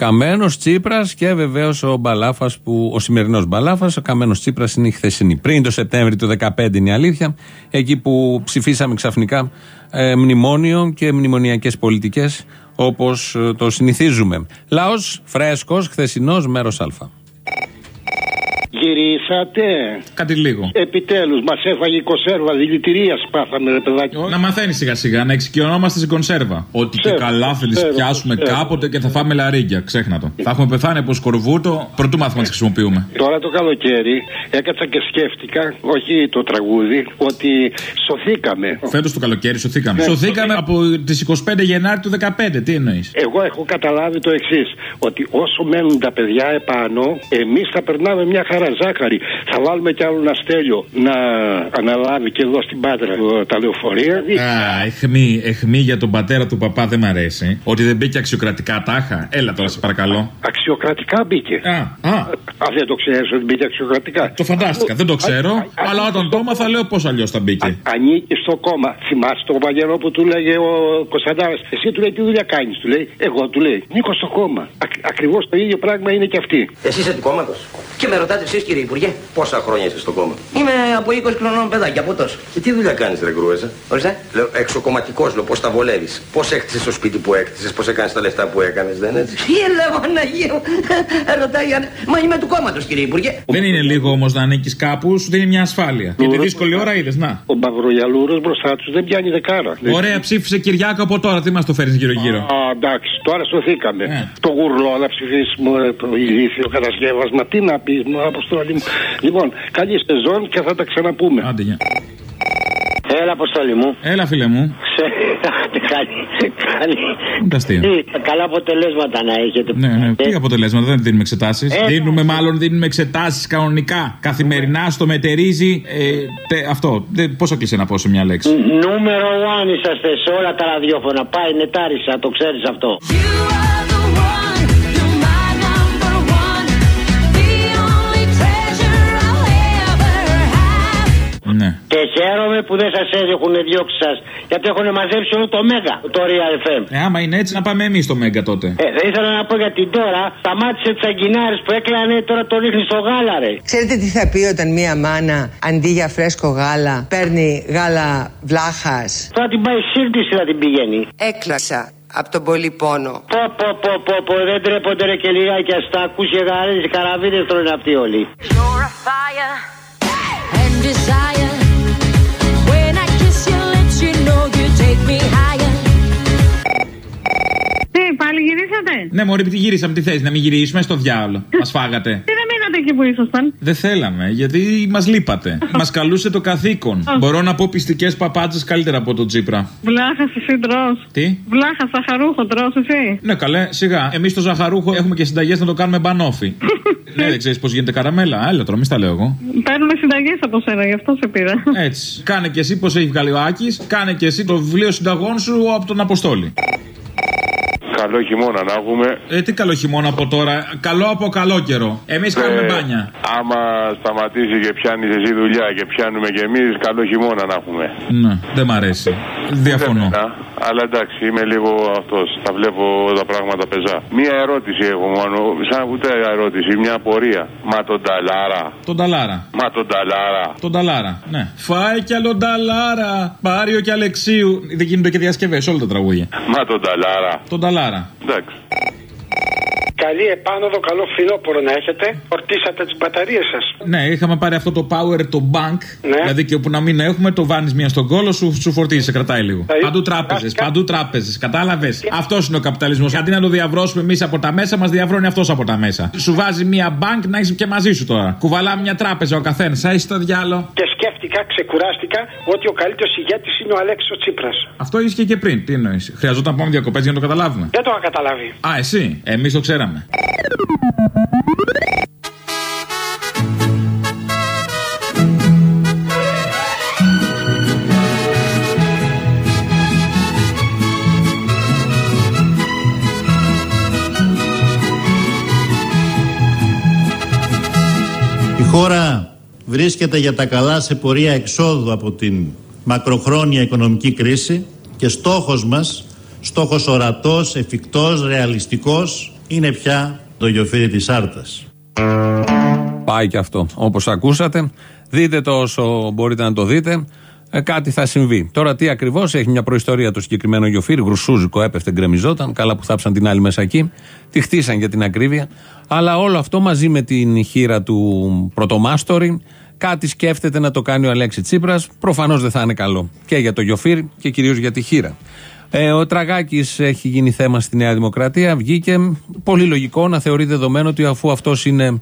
Καμένος Τσίπρας και βεβαίως ο Μπαλάφας, ο σημερινός Μπαλάφας. Ο Καμένος Τσίπρας είναι η χθεσινή. Πριν το Σεπτέμβρη του 2015 είναι η αλήθεια. Εκεί που ψηφίσαμε ξαφνικά ε, μνημόνιο και μνημονιακές πολιτικές όπως το συνηθίζουμε. Λαός φρέσκος, χθεσινός, μέρος Α. Γυρίσατε; Κάτι λίγο. Επιτέλους, μας έφαγε η κονσέρβα δηλητηρία πάθαμε, ρε παιδάκι. Να μαθαίνεις σιγά σιγά, να εξοικειωνόμαστε στην κονσέρβα. Ότι και Ξέρω, καλά θα τις ξέρω, πιάσουμε ξέρω. κάποτε και θα φάμε λαρίγκια. Ξέχνα το. Θα έχουμε πεθάνει από σκορβούτο, πρωτού μάθουμε να τις χρησιμοποιούμε. Τώρα το καλοκαίρι έκατσα και σκέφτηκα, όχι το τραγούδι, ότι σωθήκαμε. Φέτος το καλοκαίρι σωθήκαμε. Ναι, Σωθήκαμε από τις 25 Γενάρη του 15. Τι εννοείς; Εγώ έχω καταλάβει το εξής: Ότι όσο μένουν τα παιδιά επάνω, εμείς θα περνάμε μια χαρά ζάχαρη. Θα βάλουμε κι άλλο ένα στέλιο να αναλάβει και εδώ στην Πάτρα ε, τα λεωφορεία. Α, εχμή, εχμή για τον πατέρα του παπά δεν μ' αρέσει. Ότι δεν μπήκε αξιοκρατικά τάχα. Έλα τώρα, σε παρακαλώ. Αξιοκρατικά μπήκε. Α, α. Α, δεν το ξέρει ότι μπήκε αξιοκρατικά. Το φαντάστηκα, δεν το ξέρω. αλλά όταν το έμαθα, λέω πώς αλλιώς θα μπήκε. Ανήκει στο κόμμα. Θυμάσαι τον παλιό που του λέγε ο Κωνσταντάρας. Εσύ του λέει τι δουλειά κάνεις, του λέει. Εγώ του λέει. Νίκος στο κόμμα. Ακριβώς το ίδιο πράγμα είναι και αυτή. Εσύ είσαι του κόμματος. Και με ρωτάτε εσείς κύριε Υπουργέ. Πόσα χρόνια είσαι στο κόμμα; Είμαι από 20 χρονών παιδάκι, από τόσο. Και τι δουλειά κάνεις, Ρε Γκρούεζα. Ορίστε. Λέω εξοκομματικό, λέω πώς τα βολεύεις; Πώς έκτισες το σπίτι που έκτισες, πώς έκανες τα λεφτά που έκανες, δεν είναι έτσι; Τι λέω, Αναγία μου. Ρωτάει, αν- μα είμαι του κόμματος, κύριε Υπουργέ. Δεν είναι λίγο όμως να ανήκεις κάπου, σου δίνει μια ασφάλεια. Και τη δύσκολη ώρα είδες, να. Ο Μπαυρογιαλούρος μπροστά τους δεν πιάνει δεκάρα. Ωραία, ψήφισε Κυριάκο από τώρα, τι μας το φέρνεις γύρω-γύρω; Α, εντάξει, τώρα σωθήκαμε. Το γουρλό να ψηφίσουμε ε, το ηλίθιο κατασκεύασμα. Τι να πεις, μου, αποστολή μου. Λοιπόν, καλή σεζόν και θα τα ξαναπούμε. Άντε, γεια. Έλα, αποστολή μου. Έλα, φίλε μου. καλή, καλή. Τα αστεία. Τι, καλά αποτελέσματα να έχετε. Ναι, ναι. Τι αποτελέσματα, δεν δίνουμε εξετάσεις. Ε, δίνουμε, μάλλον δίνουμε εξετάσεις κανονικά. Καθημερινά στο μετερίζει. Ε, τε- αυτό. Δεν, πόσο κλείσει να πω σε μια λέξη; Νούμερο 1 είσαστε σε όλα τα ραδιόφωνα. Πάει νετάρισα, το ξέρεις αυτό. Ναι. Και χαίρομαι που δεν σας έχουν διώξει σας. Γιατί έχουν μαζέψει όλο το Μέγα, το Real FM. Ε, άμα είναι έτσι, να πάμε εμείς στο Μέγκα τότε. Ε, θα ήθελα να πω γιατί τώρα σταμάτησε τις αγκινάρες που έκλανε, τώρα το ρίχνει στο γάλα, ρε. Ξέρετε τι θα πει όταν μία μάνα αντί για φρέσκο γάλα παίρνει γάλα βλάχας; Θα την πάει σύντηση να την πηγαίνει. Έκλασα από τον πολύ πόνο. Πω, πω, πω, πω, πω, δεν τρέπονται ρε και λιγάκι ας τα ακούσει γαρίδες, καραβίδες τρώνε αυτοί όλοι. and desire. Πάλι γυρίσατε. Ναι, Μωρή, τι γυρίσαμε, τι θες, να μην γυρίσουμε στο διάολο; Μας φάγατε. Τι δεν μείνατε εκεί που ήσασταν; Δεν θέλαμε, γιατί μας λείπατε. μας καλούσε το καθήκον. Μπορώ να πω πιστικές παπάτσες καλύτερα από τον Τσίπρα. Βλάχας εσύ τρώ. Τι; Βλάχας σαχαρούχο τρώ εσύ. Ναι, καλέ, σιγά. Εμείς το ζαχαρούχο έχουμε και συνταγές να το κάνουμε μπανόφι. Ναι, δεν ξέρεις πώς γίνεται καραμέλα. Έλα τώρα, μη στα λέω εγώ. Παίρνουμε συνταγές από σένα, γι' αυτό σε πήρα. Έτσι. Κάνε και εσύ πώς έχει βγάλει ο Άκης. Κάνε και εσύ το βιβλίο συνταγών σου από τον Αποστόλη. Καλό χειμώνα να έχουμε. Ε, τι καλό χειμώνα από τώρα. Καλό από καλό καιρό. Εμείς κάνουμε μπάνια. Άμα σταματήσει και πιάνεις εσύ δουλειά και πιάνουμε κι εμείς, καλό χειμώνα να έχουμε. Ναι, δεν μ' αρέσει. Διαφωνώ. Δεν πειρά, αλλά εντάξει, είμαι λίγο αυτός. Τα βλέπω τα πράγματα πεζά. Μία ερώτηση έχω μόνο. Σαν ούτε ερώτηση, μια απορία. Μα τον Ταλάρα. Τον Ταλάρα. Μα τον Ταλάρα. Τον Ταλάρα. Ναι. Φάει κι άλλο Ταλάρα. Πάριο κι Αλεξίου. Δεν γίνονται και διασκευές όλα τα τραγούδια. Μα τον Ταλάρα. Τον Ταλάρα. Εντάξει. Καλή επάνωδο, καλό φθινόπωρο να έχετε. Φορτίσατε τις μπαταρίες σας. Ναι, είχαμε πάρει αυτό το power το bank. Ναι. Δηλαδή και όπου να μην έχουμε, το βάνεις μία στον κόλο σου, σου φορτίζει, σε κρατάει λίγο. Θα- Παντού τράπεζες, παντού τράπεζες. Κατάλαβες; Αυτός είναι ο καπιταλισμός. Αντί να το διαβρώσουμε εμείς από τα μέσα, μας διαβρώνει αυτός από τα μέσα. Σου βάζει μία bank να έχεις και μαζί σου τώρα. Κουβαλά μια τράπεζα ο καθένας. Έχει το διάλογο. Και σκέφτηκα, ξεκουράστηκα ότι ο καλύτερος ηγέτης είναι ο Αλέξης ο Τσίπρας. Αυτό ίσχυε και πριν. Τι εννοείς; Χρειαζόταν να πάμε διακοπές για να το καταλάβουμε; Δεν το είχα καταλάβει. Α, εσύ; Εμείς το ξέραμε. Η χώρα βρίσκεται για τα καλά σε πορεία εξόδου από την μακροχρόνια οικονομική κρίση και στόχος μας, στόχος ορατός, εφικτός, ρεαλιστικός, είναι πια το γιοφύρι της Άρτας. Πάει και αυτό. Όπως ακούσατε, δείτε το όσο μπορείτε να το δείτε. Ε, κάτι θα συμβεί. Τώρα τι ακριβώς, έχει μια προϊστορία το συγκεκριμένο γιοφύρι. Γρουσούζικο έπεφτε, γκρεμιζόταν. Καλά που θάψαν την άλλη μέσα εκεί. Τη χτίσαν για την ακρίβεια. Αλλά όλο αυτό μαζί με την χείρα του πρωτομάστορη, κάτι σκέφτεται να το κάνει ο Αλέξη Τσίπρας. Προφανώς δεν θα είναι καλό. Και για το γιοφύρι και κυρίως για τη χείρα. Ε, ο Τραγάκης έχει γίνει θέμα στη Νέα Δημοκρατία. Βγήκε πολύ λογικό να θεωρεί δεδομένο ότι αφού αυτός είναι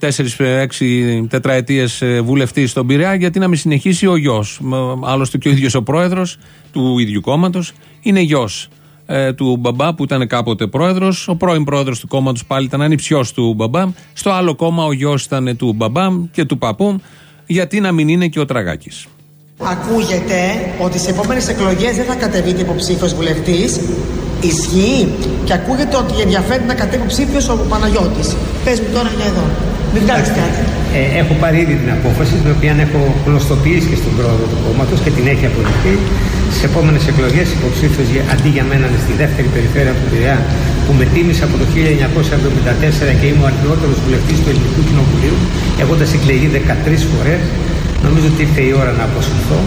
4-6 τετραετίες βουλευτής στον Πειραιά, γιατί να μην συνεχίσει ο γιος. Άλλωστε και ο ίδιος ο πρόεδρος του ίδιου κόμματος είναι γιος ε, του μπαμπά που ήταν κάποτε πρόεδρος. Ο πρώην πρόεδρος του κόμματος πάλι ήταν ανιψιό του μπαμπά. Στο άλλο κόμμα ο γιος ήταν του μπαμπά και του παππού. Γιατί να μην είναι και ο Τραγάκης. Ακούγεται ότι σε επόμενες εκλογές δεν θα κατεβείτε υποψήφιος βουλευτής. Ισχύει. Και ακούγεται ότι ενδιαφέρει να κατέβει ψήφιο ο Παναγιώτης. Πες μου τώρα για εδώ. Μην κάνει κάτι. Ε, έχω πάρει ήδη την απόφαση, την οποία έχω γνωστοποιήσει και στον πρόεδρο του κόμματος και την έχει αποδεχτεί. Στις επόμενες εκλογές υποψήφιος αντί για μένα είναι στη δεύτερη περιφέρεια του Πειραιά που με τίμησε από το 1974 και είμαι ο αρχαιότερος βουλευτής του Ελληνικού Κοινοβουλίου, έχοντας εκλεγεί 13 φορές. Νομίζω ότι ήρθε η ώρα να αποσυρθώ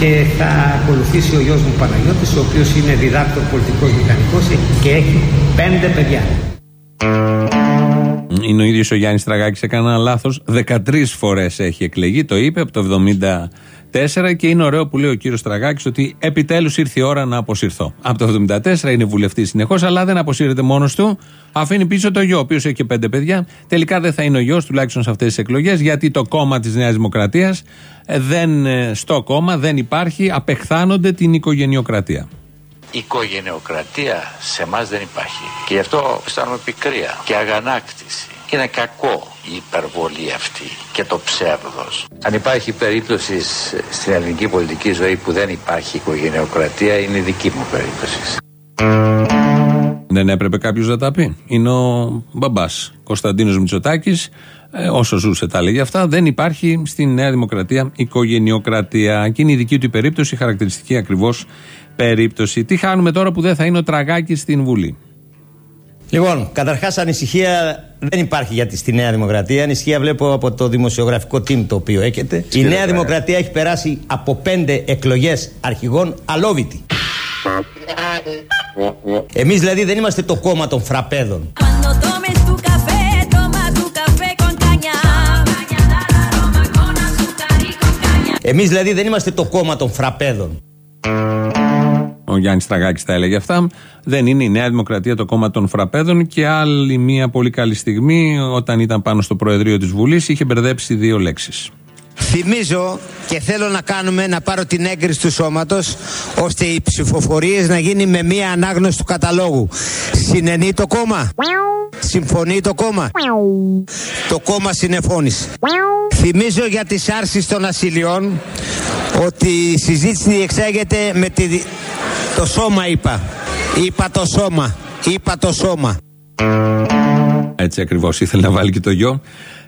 και θα ακολουθήσει ο γιος μου Παναγιώτης, ο οποίος είναι διδάκτορ πολιτικός μηχανικός και έχει πέντε παιδιά. Είναι ο ίδιος ο Γιάννης Τραγάκης, έκανε ένα λάθος. 13 φορές έχει εκλεγεί, το είπε από το 74 και είναι ωραίο που λέει ο κύριος Τραγάκης ότι επιτέλους ήρθε η ώρα να αποσυρθώ. Από το 74 είναι βουλευτής συνεχώς, αλλά δεν αποσύρεται μόνος του. Αφήνει πίσω το γιο, ο οποίος έχει και πέντε παιδιά. Τελικά δεν θα είναι ο γιος, τουλάχιστον σε αυτές τις εκλογές, γιατί το κόμμα της Νέας Δημοκρατίας δεν, ε, στο κόμμα δεν υπάρχει, απεχθάνονται την οικογενειοκρατία. Οικογενειοκρατία σε εμά δεν υπάρχει. Και γι' αυτό αισθάνομαι πικρία και αγανάκτηση. Είναι κακό η υπερβολή αυτή και το ψεύδος. Αν υπάρχει περίπτωση σ- στην ελληνική πολιτική ζωή που δεν υπάρχει οικογενειοκρατία, είναι η δική μου περίπτωση. Δεν έπρεπε κάποιος να τα πει. Είναι ο μπαμπάς Κωνσταντίνος Μητσοτάκης. όσο ζούσε τα έλεγε αυτά. Δεν υπάρχει στη Νέα Δημοκρατία οικογενειοκρατία. Και είναι η δική του η περίπτωση, η χαρακτηριστική ακριβώς περίπτωση. Τι χάνουμε τώρα που δεν θα είναι ο Τραγάκης στην Βουλή; Λοιπόν, καταρχάς ανησυχία δεν υπάρχει γιατί στη Νέα Δημοκρατία. Ανησυχία βλέπω από το δημοσιογραφικό team το οποίο έχετε. Η Νέα Δημοκρατία έχει περάσει από πέντε εκλογές αρχηγών αλόβητη. Εμείς δηλαδή δεν είμαστε το κόμμα των φραπέδων. Cuando tomes tu café, toma tu café con caña. Εμείς δηλαδή δεν είμαστε το κόμμα των φραπέδων. Ο Γιάννης Τραγάκης τα έλεγε αυτά. Δεν είναι η Νέα Δημοκρατία το κόμμα των φραπέδων και άλλη μια πολύ καλή στιγμή, όταν ήταν πάνω στο Προεδρείο της Βουλής, είχε μπερδέψει δύο λέξεις. Θυμίζω και θέλω να κάνουμε να πάρω την έγκριση του σώματος ώστε οι ψηφοφορίες να γίνει με μία ανάγνωση του καταλόγου. Συνενεί το κόμμα; Συμφωνεί το κόμμα; Το κόμμα συνεφώνησε. Θυμίζω για τις άρσεις των ασυλιών ότι η συζήτηση διεξάγεται με τη... το σώμα είπα. Είπα το σώμα. Είπα το σώμα. Έτσι ακριβώς ήθελε να βάλει και το γιο.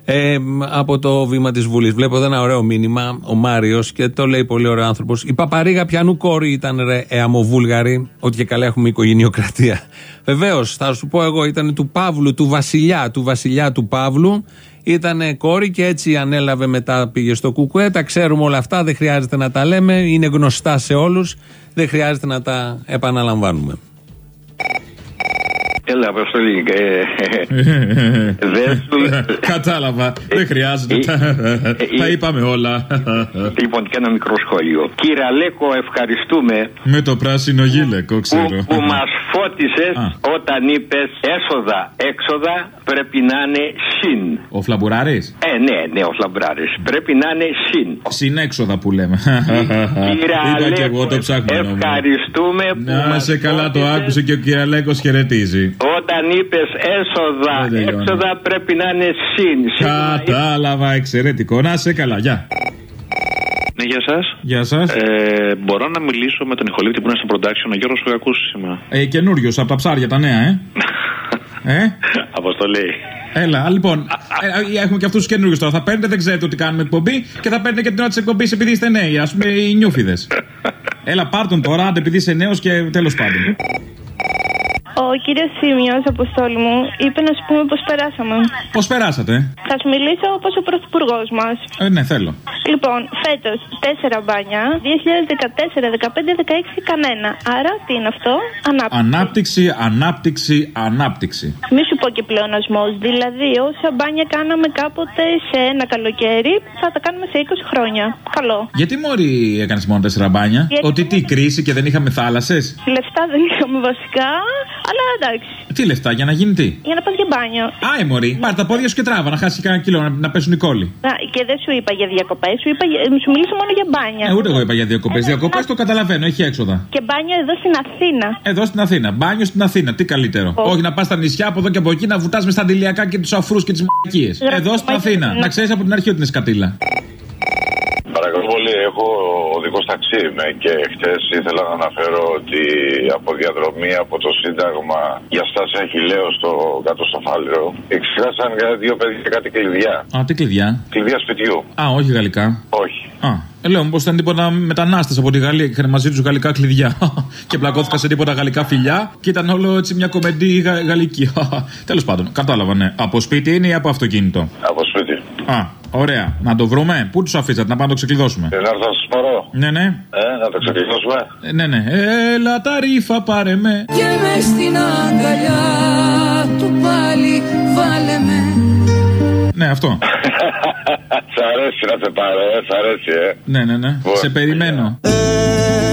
Ε, από το βήμα της Βουλής. Βλέπω εδώ ένα ωραίο μήνυμα. Ο Μάριος και το λέει πολύ ωραίο άνθρωπος. Η παπαρίγα πιανού κόρη ήταν ρε εαμοβούλγαρη. Ότι και καλά έχουμε οικογενειοκρατία. Βεβαίως, θα σου πω εγώ, ήταν του Παύλου, του Βασιλιά, του Βασιλιά του Παύλου. Ήταν κόρη και έτσι ανέλαβε μετά πήγε στο Κουκουέ. Τα ξέρουμε όλα αυτά, δεν χρειάζεται να τα λέμε. Είναι γνωστά σε όλους. Δεν χρειάζεται να τα επαναλαμβάνουμε. Έλα, Αποστολή. Δεν σου. Κατάλαβα. Δεν χρειάζεται. Τα- Τα είπαμε όλα. Λοιπόν, και ένα μικρό σχόλιο. Κύριε Αλέκο, ευχαριστούμε Με το πράσινο γύλεκο, ξέρω. που μα φώτισε όταν είπε έσοδα, έξοδα πρέπει να είναι συν. Ο Φλαμπουράρη. Ε, ναι, ναι, ο Φλαμπράρη. Πρέπει να είναι συν. Συνέξοδα που λέμε. Κύριε Είπα και Αλέκο, εγώ το ψάχνω. ευχαριστούμε που Να μας σε καλά το φώτισες. άκουσε και ο κυραλέκο χαιρετίζει. Όταν είπες έσοδα, Δεν τελειώνει. έξοδα πρέπει να είναι συν. Κατάλαβα, εξαιρετικό. Να σε καλά, γεια. Ναι, γεια σας. Γεια σας. Ε, μπορώ να μιλήσω με τον ηχολήπτη που είναι στο production, ο Γιώργος Χογακού σήμερα. Ε, Καινούριος από τα ψάρια, τα νέα, ε. ε; Αποστολή. Έλα, λοιπόν, ε, ε, έχουμε και αυτούς τους καινούριους τώρα. Θα παίρνετε, δεν ξέρετε ότι κάνουμε εκπομπή και θα παίρνετε και την ώρα της εκπομπής επειδή είστε νέοι, ας πούμε, οι νιούφιδες. Έλα, πάρτον τώρα, άντε επειδή είσαι νέος και τέλος πάντων. Ο κύριος Σίμιο, αποστόλη μου, είπε να σου πούμε πώς περάσαμε. Πώς περάσατε, Θα σου μιλήσω όπως ο πρωθυπουργός μας. ε, ναι, θέλω. Λοιπόν, φέτος 4 μπάνια, 2014, 15, 16 κανένα. Άρα τι είναι αυτό, ανάπτυξη. Ανάπτυξη, ανάπτυξη, ανάπτυξη. Μη σου πω και πλεονασμός. Δηλαδή, όσα μπάνια κάναμε κάποτε σε ένα καλοκαίρι, θα τα κάνουμε σε 20 χρόνια. Καλό. Γιατί μόλι έκανες μόνο τέσσερα μπάνια, Γιατί- Ότι τι, κρίση και δεν είχαμε θάλασσες; Λεφτά δεν είχαμε βασικά, αλλά εντάξει. Τι λεφτά, για να γίνει τι; Για να πας για μπάνιο. Άι, Μωρή, πάρ τα πόδια σου και τράβα να χάσεις κανένα κιλό, να, να πέσουν οι κόλλοι. Να, και δεν σου είπα για διακοπές, σου, είπα, για- σου μίλησα μόνο για μπάνια. Ε, ούτε εγώ είπα για διακοπές. Διακοπές το καταλαβαίνω, έχει έξοδα. Και μπάνια εδώ στην Αθήνα. Εδώ στην Αθήνα. Μπάνιο στην Αθήνα. Τι καλύτερο. Όχι. Όχι να πας στα νησιά από εδώ και από εκεί να βουτάς με στα αντιλιακά και τους αφρούς και τις μαλακίες. Εδώ στην Αθήνα. Να ξέρεις από την αρχή ότι είναι σκατήλα. Παρακαλώ πολύ, έχω οδικό ταξί είμαι και χτε ήθελα να αναφέρω ότι από διαδρομή από το Σύνταγμα για στάση Αχηλέω στο κάτω στο Φάληρο εξηγάσαν για δύο παιδιά κάτι κλειδιά. Α, τι κλειδιά; Κλειδιά σπιτιού. Α, όχι γαλλικά. Όχι. Α, ε, λέω, μήπως ήταν τίποτα μετανάστες από τη Γαλλία και είχαν μαζί τους γαλλικά κλειδιά. και πλακώθηκα σε τίποτα γαλλικά φιλιά και ήταν όλο έτσι μια κομμεντή γα, γαλλική. Τέλος πάντων, κατάλαβα, ναι. Από σπίτι είναι ή από αυτοκίνητο; Από σπίτι. Α, ωραία. Να το βρούμε. Πού τους αφήσατε, να πάμε να το ξεκλειδώσουμε; Ε, να έρθω να σας πάρω. Ναι, ναι. Ε, να το ξεκινήσουμε. Ε, ναι, ναι. Έλα τα ρήφα, πάρε με. Και μες στην αγκαλιά του πάλι βάλε με Ναι, αυτό. Σ' αρέσει να σε πάρω, ε, σ' αρέσει, ε. Ναι, ναι, ναι. Σε περιμένω. Πάρε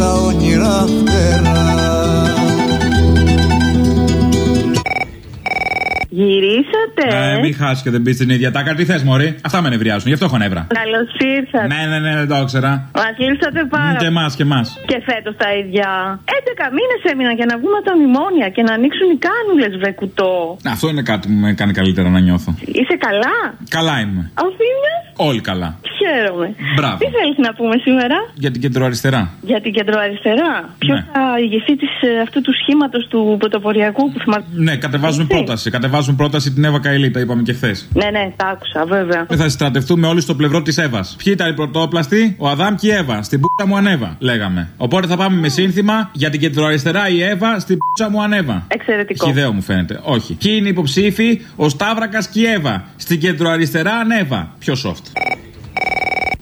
στα όνειρα φτερά Ε, μην χάσει και δεν μπει στην ίδια τάκα. Τι θες, Μωρή; Αυτά με νευριάζουν, γι' αυτό έχω νεύρα. Καλώς ήρθατε. Ναι, ναι, ναι, δεν το ήξερα. Μας λείψατε πάρα Και εμάς, και εμάς. Και φέτος τα ίδια. 11 μήνες έμειναν για να βγούμε από τα μνημόνια και να ανοίξουν οι κάνουλες, βρε κουτό. Αυτό είναι κάτι που με κάνει καλύτερα να νιώθω. Είσαι καλά; Καλά είμαι. Αφήνια. Όλοι καλά. Χαίρομαι. Μπράβο. Τι θέλεις να πούμε σήμερα; Για την κεντροαριστερά. για την κεντροαριστερά. Ποιος Ναι. θα ηγηθεί της, ε, αυτού του σχήματος του πρωτοποριακού που θυμάται. Ναι, κατεβάζουμε Εσύ. πρόταση. Κατεβάζουμε πρόταση την Εύα Καηλή, τα είπαμε και χθες. Ναι, ναι, τα άκουσα, βέβαια. Θα συστρατευτούμε όλοι στο πλευρό της Εύας. Ποιοι ήταν οι πρωτόπλαστοι, ο Αδάμ και η Εύα. Στην πούτσα μου ανέβα, λέγαμε. Οπότε θα πάμε με σύνθημα για την κεντροαριστερά η Εύα, στην πούτσα μου ανέβα. Εξαιρετικό. Χιδαίο μου φαίνεται. Όχι. Ποιοι είναι οι υποψήφοι, ο Σταύρακας και η Εύα. Στην κεντροαριστερά ανέβα. Πιο soft.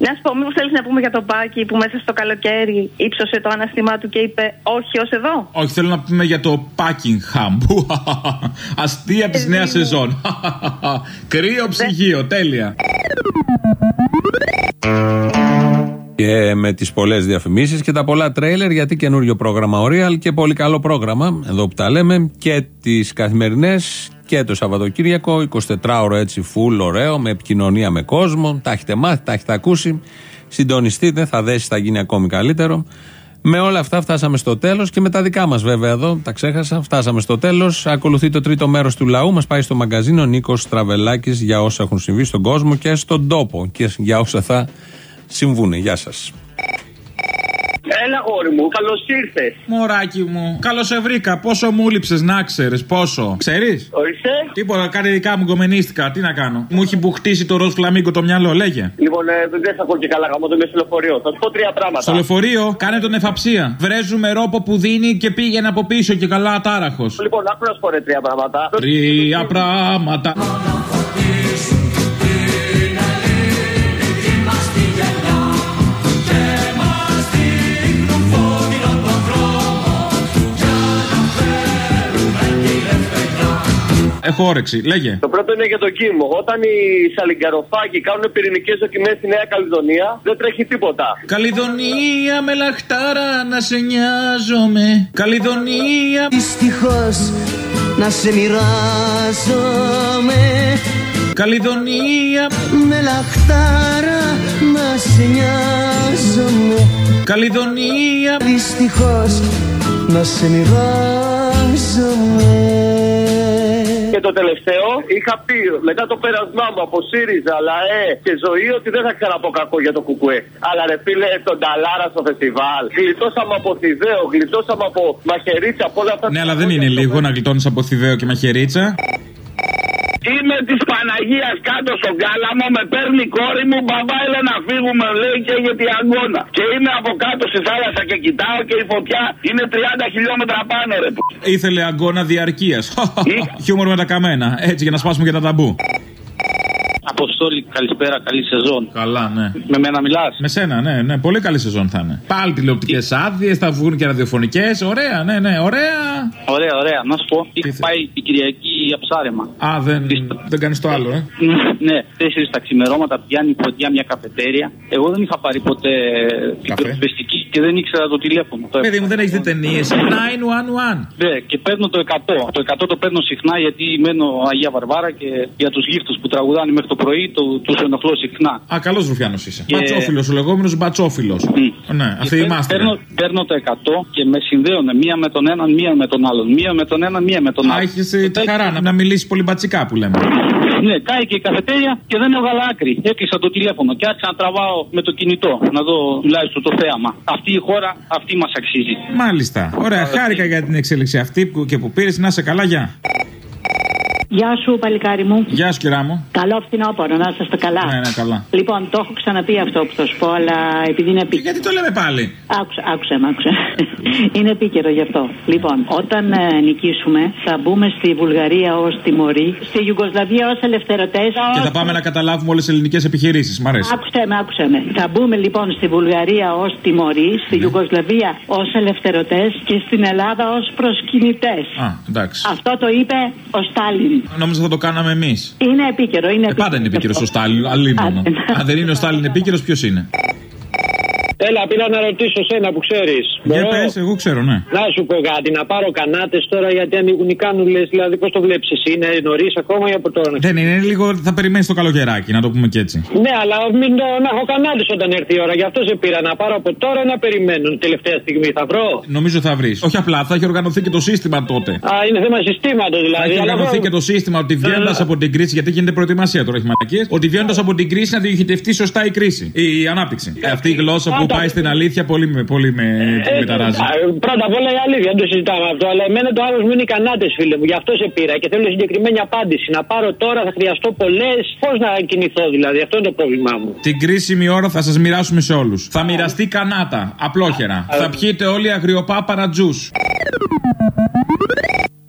Να σου πω, μήπως θέλεις να πούμε για τον Πάκη που μέσα στο καλοκαίρι ύψωσε το αναστημά του και είπε Όχι ως εδώ. Όχι, θέλω να πούμε για το Buckingham. Αστεία της νέας σεζόν. Κρύο ψυγείο, τέλεια. Και Και με τις πολλές διαφημίσεις και τα πολλά τρέιλερ, γιατί καινούριο πρόγραμμα ο Real και πολύ καλό πρόγραμμα, εδώ που τα λέμε, και τις καθημερινές και το Σαββατοκύριακο, 24ωρο έτσι, full, ωραίο, με επικοινωνία με κόσμο. Τα έχετε μάθει, τα έχετε ακούσει. Συντονιστείτε, θα δέσει, θα γίνει ακόμη καλύτερο. Με όλα αυτά φτάσαμε στο τέλος και με τα δικά μας βέβαια εδώ, τα ξέχασα. Φτάσαμε στο τέλος. Ακολουθεί το τρίτο μέρος του λαού. Μας πάει στο μαγκαζίνο Νίκος Τραβελάκης για όσα έχουν συμβεί στον κόσμο και στον τόπο και για όσα θα συμβούν. Γεια σας. Έλα, γόρι μου, καλώς ήρθες. Μωράκι μου, καλώς σε βρήκα. Πόσο μου λείψες, να ξέρεις, πόσο. Ξέρεις; Ορίστε. Τίποτα, κάτι δικά μου γκομενίστηκα. Τι να κάνω. Μου έχει μπουχτίσει το ροζ φλαμίγκο το μυαλό, λέγε. Λοιπόν, ε, δεν σε ακούω και καλά γάμο το είμαι στο λεωφορείο. Θα σου πω τρία πράγματα. Στο λεωφορείο, κάνε τον εφαψία. Βρέζουμε ρόπο που δίνει και πήγαινε από πίσω και καλά ατάραχο. Λοιπόν, άκου να σου πω ρε, τρία πράγματα. Τρία πράγματα. Έχω όρεξη, λέγε. Το πρώτο είναι για τον Κίμο. Όταν οι σαλιγκαροφάγοι κάνουν πυρηνικές δοκιμές στη Νέα Καλλιδονία, δεν τρέχει τίποτα. Καλιδονία με λαχτάρα να σε νοιάζομαι. Καλιδονία. Δυστυχώς να σε μοιράζομαι. Καλιδονία. Με λαχτάρα να σε νοιάζομαι. Καλιδονία. Δυστυχώς να σε μοιράζομαι. Και το τελευταίο, είχα πει μετά το πέρασμά μου από ΣΥΡΙΖΑ, ΛΑΕ και ζωή ότι δεν θα ξαναπώ κακό για το Κουκουέ. Αλλά ρε φίλε, τον Ταλάρα στο φεστιβάλ. Γλιτώσαμε από Θηδαίο, γλιτώσαμε από Μαχαιρίτσα, από όλα αυτά. Ναι, αλλά δεν είναι λίγο να γλιτώνεις από θηδαίο και μαχαιρίτσα. Είμαι της Παναγίας κάτω στον κάλαμο, με παίρνει η κόρη μου, μπαμπά έλα να φύγουμε, λέει και για την αγώνα. Και είμαι από κάτω στη θάλασσα και κοιτάω και η φωτιά είναι 30 χιλιόμετρα πάνω, ρε. που. Ήθελε αγκώνα διαρκείας. Χιούμορ με τα καμένα. Έτσι για να σπάσουμε και τα ταμπού. Αποστόλη, καλησπέρα, καλή σεζόν. Καλά, ναι. Με μένα μιλάς; Με σένα, ναι, ναι. Πολύ καλή σεζόν θα είναι. Πάλι τηλεοπτικές άδειες, θα βγουν και ραδιοφωνικές. Ωραία, ναι, ναι, ωραία. Ωραία, ωραία. Να σου πω, είχα πάει την Κυριακή για ψάρεμα. Α, δεν, δεν κάνεις το άλλο, ε. ναι, τέσσερις τα ξημερώματα πιάνει φωτιά μια καφετέρια. Εγώ δεν είχα πάρει ποτέ πυροσβεστική και δεν ήξερα το τηλέφωνο. Το Παιδί μου, δεν έχεις δει ταινίες. 911. Ναι, και παίρνω το 100. Το 100 το παίρνω συχνά γιατί μένω Αγία Βαρβάρα και για τους γύφτους που τραγουδάνε μέχρι το πρωί του τους ενοχλώ συχνά. Α, καλός Ρουφιάνος είσαι. Και- Μπατσόφιλος, ο λεγόμενος μπατσόφιλος. Ναι, Και αυτή παίρνω- είμαστε. Παίρνω, παίρνω το 100 και με συνδέουν μία με τον έναν, μία με τον άλλον. Μία με τον έναν, μία με τον Α, άλλον. έχεις τη χαρά να, να μιλήσεις πολύ μπατσικά που λέμε. Ναι, κάει και η καφετέρια και δεν έβγαλα άκρη. Έκλεισα το τηλέφωνο και άρχισα να τραβάω με το κινητό να δω τουλάχιστον το θέαμα. Αυτή η χώρα, αυτή μας αξίζει. Μάλιστα. Ωραία, χάρηκα για την εξέλιξη αυτή που, και που πήρες. Να σε καλά, γεια. Γεια σου, παλικάρι μου. Γεια σου, κυρά μου. Καλό φθινόπωρο, να είστε καλά. Ναι, ναι, καλά. Λοιπόν, το έχω ξαναπεί αυτό που θα σου πω, αλλά επειδή είναι επίκαιρο. Γιατί το λέμε πάλι; Άκουσα, άκουσα, με, άκουσα. είναι επίκαιρο γι' αυτό. Λοιπόν, όταν ε, νικήσουμε, θα μπούμε στη Βουλγαρία ως τιμωροί, στη Ιουγκοσλαβία ως ελευθερωτές. Και θα πάμε να καταλάβουμε όλες τις ελληνικές επιχειρήσεις. Μ' αρέσει. Άκουσε με, άκουσε με. Θα μπούμε λοιπόν στη Βουλγαρία ως τιμωροί, στη Ναι. Ιουγκοσλαβία ως ελευθερωτές και στην Ελλάδα ως προσκυνητές. Α, εντάξει. Αυτό το είπε ο Στάλιν. Νόμιζα θα το κάναμε εμείς. Είναι επίκαιρο, είναι Ε, πάντα είναι επίκαιρο ο Στάλιν. Αλλήμον. Αν δεν είναι ο Στάλιν επίκαιρος, ποιος είναι; Έλα, πήρα να ρωτήσω σένα που ξέρεις. Για πες, εγώ ξέρω, ναι. Να σου πω κάτι, να πάρω κανάτες τώρα γιατί ανοίγουν οι κάνουλες, δηλαδή πώς το βλέπεις εσύ, είναι νωρίς ακόμα ή από τώρα; Δεν είναι, είναι λίγο. Θα περιμένεις το καλοκαιράκι, να το πούμε και έτσι. Ναι, αλλά μην το, να έχω κανάτες όταν έρθει η ώρα, γι' αυτό σε πήρα να πάρω από τώρα να περιμένω. Τελευταία στιγμή θα βρω. Νομίζω θα βρεις. Όχι απλά, θα έχει οργανωθεί και το σύστημα τότε. Α, είναι θέμα συστήματος Θα δηλαδή. έχει αλλά οργανωθεί βρω- και το σύστημα ότι βγαίνοντας από την κρίση, γιατί γίνεται προετοιμασία τώρα, έχει μαλακίες, ότι βγαίνοντας από την κρίση να διοχετευτεί σωστά η κρίση, η ανάπτυξη. Ε, Αυτή η γλώσσα που πάει στην αλήθεια πολύ με, πολύ με Ε, μεταράζει. α, Πρώτα απ' όλα η αλήθεια, δεν το συζητάμε αυτό. Αλλά εμένα το άλλο μου είναι οι κανάτες, φίλε μου. Γι' αυτό σε πήρα και θέλω συγκεκριμένη απάντηση. Να πάρω τώρα, θα χρειαστώ πολλές. Πώς να κινηθώ δηλαδή, αυτό είναι το πρόβλημά μου. Την κρίσιμη ώρα θα σας μοιράσουμε σε όλους. Θα μοιραστεί κανάτα, απλόχερα. Θα πιείτε όλοι αγριοπά παρατζού.